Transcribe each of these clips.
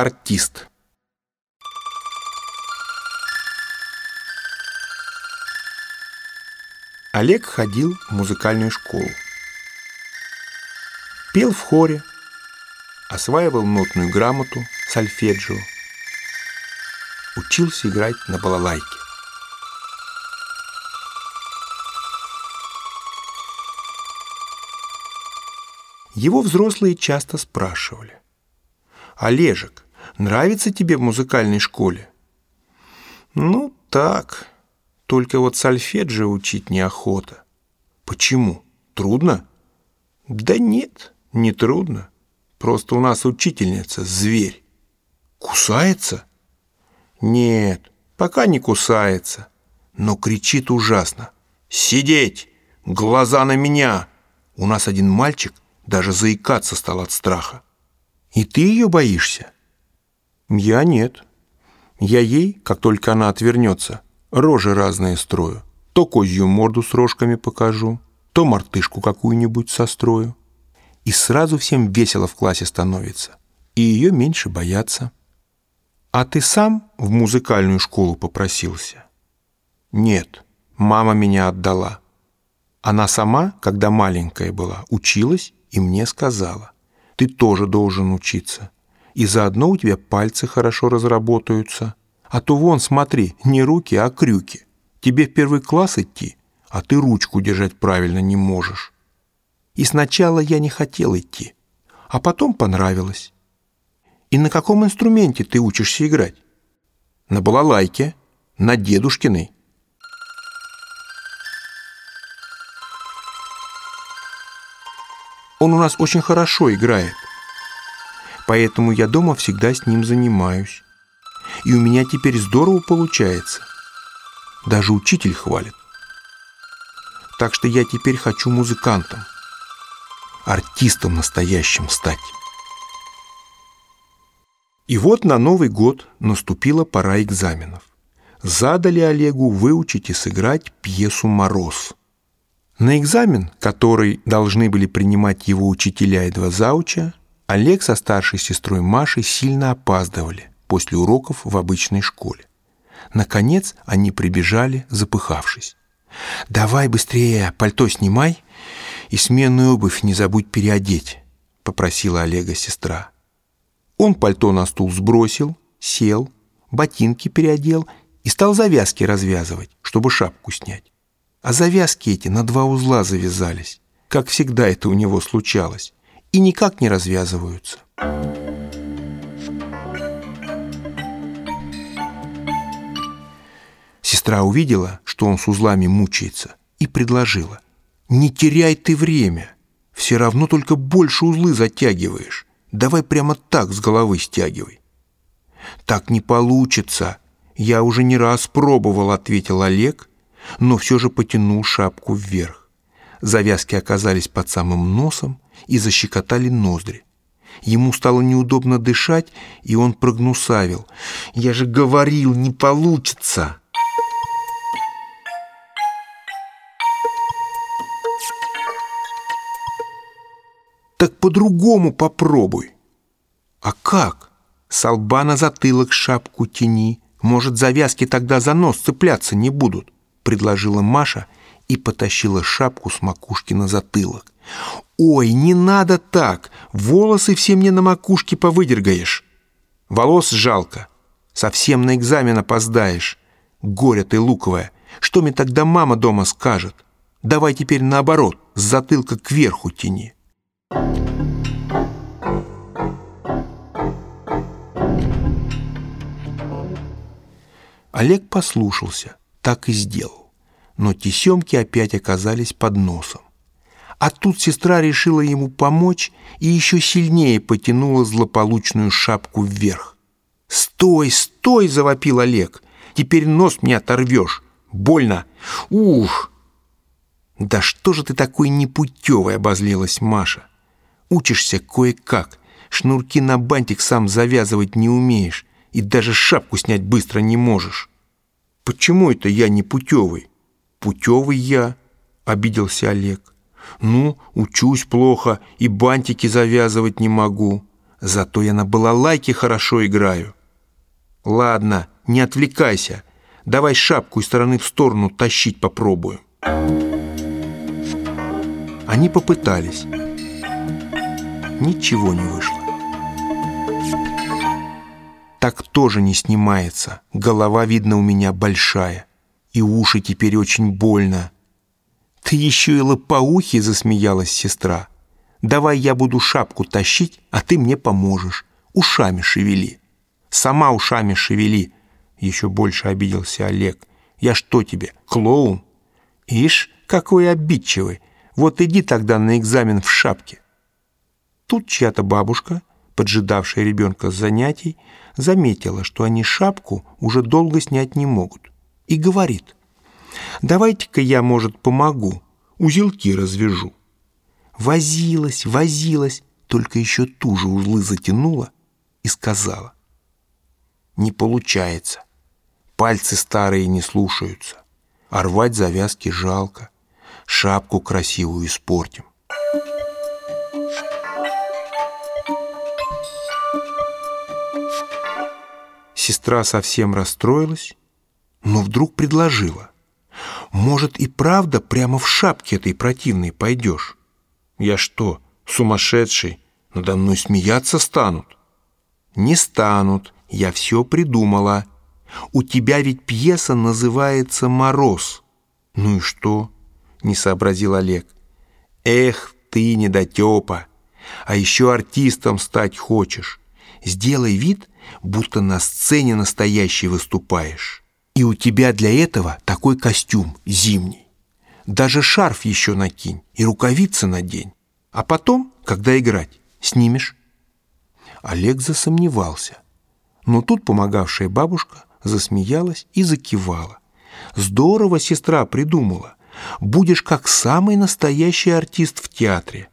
Артист. Олег ходил в музыкальную школу. Пел в хоре, осваивал нотную грамоту, сольфеджио, учился играть на балалайке. Его взрослые часто спрашивали. «Олежек, нравится тебе в музыкальной школе?» «Ну, так. Только вот сольфеджио учить неохота». «Почему? Трудно?» «Да нет, не трудно. Просто у нас учительница зверь». «Кусается?» «Нет, пока не кусается, но кричит ужасно. Сидеть! Глаза на меня!» У нас один мальчик – даже заикаться стал от страха. И ты ее боишься? Я нет. Я ей, как только она отвернется, рожи разные строю. То козью морду с рожками покажу, то мартышку какую-нибудь сострою. И сразу всем весело в классе становится, и ее меньше боятся. А ты сам в музыкальную школу попросился? Нет, мама меня отдала. Она сама, когда маленькая была, училась и мне сказала, ты тоже должен учиться, и заодно у тебя пальцы хорошо разработаются, а то вон, смотри, не руки, а крюки. Тебе в первый класс идти, а ты ручку держать правильно не можешь. И сначала я не хотел идти, а потом понравилось. И на каком инструменте ты учишься играть? На балалайке, на дедушкиной. Он у нас очень хорошо играет. Поэтому я дома всегда с ним занимаюсь. И у меня теперь здорово получается. Даже учитель хвалит. Так что я теперь хочу музыкантом, артистом настоящим стать. И вот на Новый год наступила пора экзаменов. Задали Олегу выучить и сыграть пьесу «Мороз». На экзамен, который должны были принимать его учителя и два зауча, Олег со старшей сестрой Машей сильно опаздывали после уроков в обычной школе. Наконец они прибежали, запыхавшись. «Давай быстрее, пальто снимай и сменную обувь не забудь переодеть», — попросила Олега сестра. Он пальто на стул сбросил, сел, ботинки переодел и стал завязки развязывать, чтобы шапку снять. А завязки эти на два узла завязались, как всегда это у него случалось, и никак не развязываются. Сестра увидела, что он с узлами мучается, и предложила. «Не теряй ты время, все равно только больше узлы затягиваешь. Давай прямо так с головы стягивай». «Так не получится. Я уже не раз пробовал», — ответил Олег но все же потянул шапку вверх. Завязки оказались под самым носом и защекотали ноздри. Ему стало неудобно дышать, и он прогнусавил. «Я же говорил, не получится!» «Так по-другому попробуй!» «А как?» «С на затылок шапку тяни. Может, завязки тогда за нос цепляться не будут?» предложила Маша и потащила шапку с макушки на затылок. «Ой, не надо так! Волосы все мне на макушке повыдергаешь!» «Волос жалко. Совсем на экзамен опоздаешь. Горе ты луковая! Что мне тогда мама дома скажет? Давай теперь наоборот, с затылка кверху тяни!» Олег послушался так и сделал. Но тесемки опять оказались под носом. А тут сестра решила ему помочь и еще сильнее потянула злополучную шапку вверх. «Стой, стой!» — завопил Олег. «Теперь нос мне оторвешь! Больно! Ух!» «Да что же ты такой непутевый?» — обозлилась Маша. «Учишься кое-как, шнурки на бантик сам завязывать не умеешь и даже шапку снять быстро не можешь». «Почему это я не путевый?» «Путевый я», — обиделся Олег. «Ну, учусь плохо и бантики завязывать не могу. Зато я на балалайке хорошо играю. Ладно, не отвлекайся. Давай шапку из стороны в сторону тащить попробуем. Они попытались. Ничего не вышло. Так тоже не снимается. Голова, видно, у меня большая. И уши теперь очень больно. Ты еще и лопоухи, засмеялась сестра. Давай я буду шапку тащить, а ты мне поможешь. Ушами шевели. Сама ушами шевели. Еще больше обиделся Олег. Я что тебе, клоун? Ишь, какой обидчивый. Вот иди тогда на экзамен в шапке. Тут чья-то бабушка, поджидавшая ребенка с занятий, заметила, что они шапку уже долго снять не могут, и говорит, «Давайте-ка я, может, помогу, узелки развяжу». Возилась, возилась, только еще туже узлы затянула и сказала, «Не получается, пальцы старые не слушаются, а рвать завязки жалко, шапку красивую испортим». Сестра совсем расстроилась, но вдруг предложила. «Может, и правда прямо в шапке этой противной пойдешь? Я что, сумасшедший? Надо мной смеяться станут?» «Не станут, я все придумала. У тебя ведь пьеса называется «Мороз». «Ну и что?» — не сообразил Олег. «Эх, ты недотепа! А еще артистом стать хочешь. Сделай вид, будто на сцене настоящий выступаешь. И у тебя для этого такой костюм зимний. Даже шарф еще накинь и рукавицы надень. А потом, когда играть, снимешь. Олег засомневался. Но тут помогавшая бабушка засмеялась и закивала. Здорово сестра придумала. Будешь как самый настоящий артист в театре.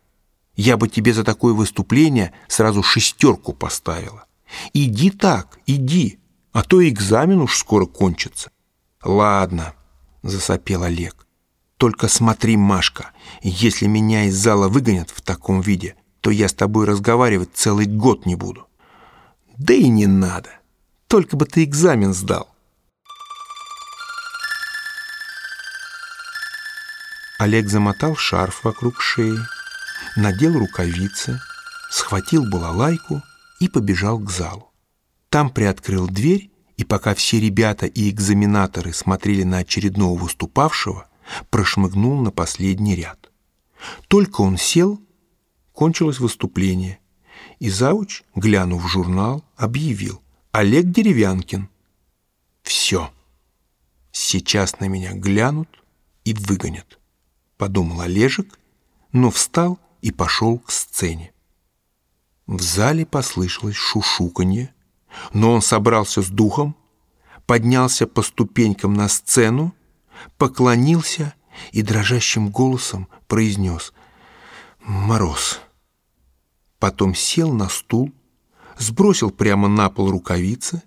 Я бы тебе за такое выступление сразу шестерку поставила. Иди так, иди, а то экзамен уж скоро кончится. Ладно, засопел Олег. Только смотри, Машка, если меня из зала выгонят в таком виде, то я с тобой разговаривать целый год не буду. Да и не надо. Только бы ты экзамен сдал. Олег замотал шарф вокруг шеи, надел рукавицы, схватил балалайку и побежал к залу. Там приоткрыл дверь, и пока все ребята и экзаменаторы смотрели на очередного выступавшего, прошмыгнул на последний ряд. Только он сел, кончилось выступление, и зауч, глянув в журнал, объявил «Олег Деревянкин». «Все, сейчас на меня глянут и выгонят», — подумал Олежек, но встал и пошел к сцене. В зале послышалось шушуканье, но он собрался с духом, поднялся по ступенькам на сцену, поклонился и дрожащим голосом произнес «Мороз». Потом сел на стул, сбросил прямо на пол рукавицы,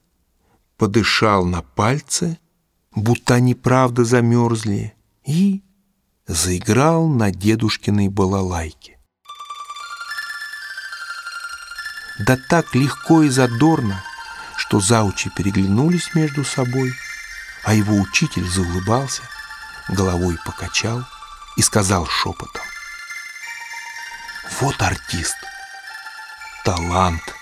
подышал на пальцы, будто они правда замерзли, и заиграл на дедушкиной балалайке. да так легко и задорно, что заучи переглянулись между собой, а его учитель заулыбался, головой покачал и сказал шепотом. «Вот артист, талант».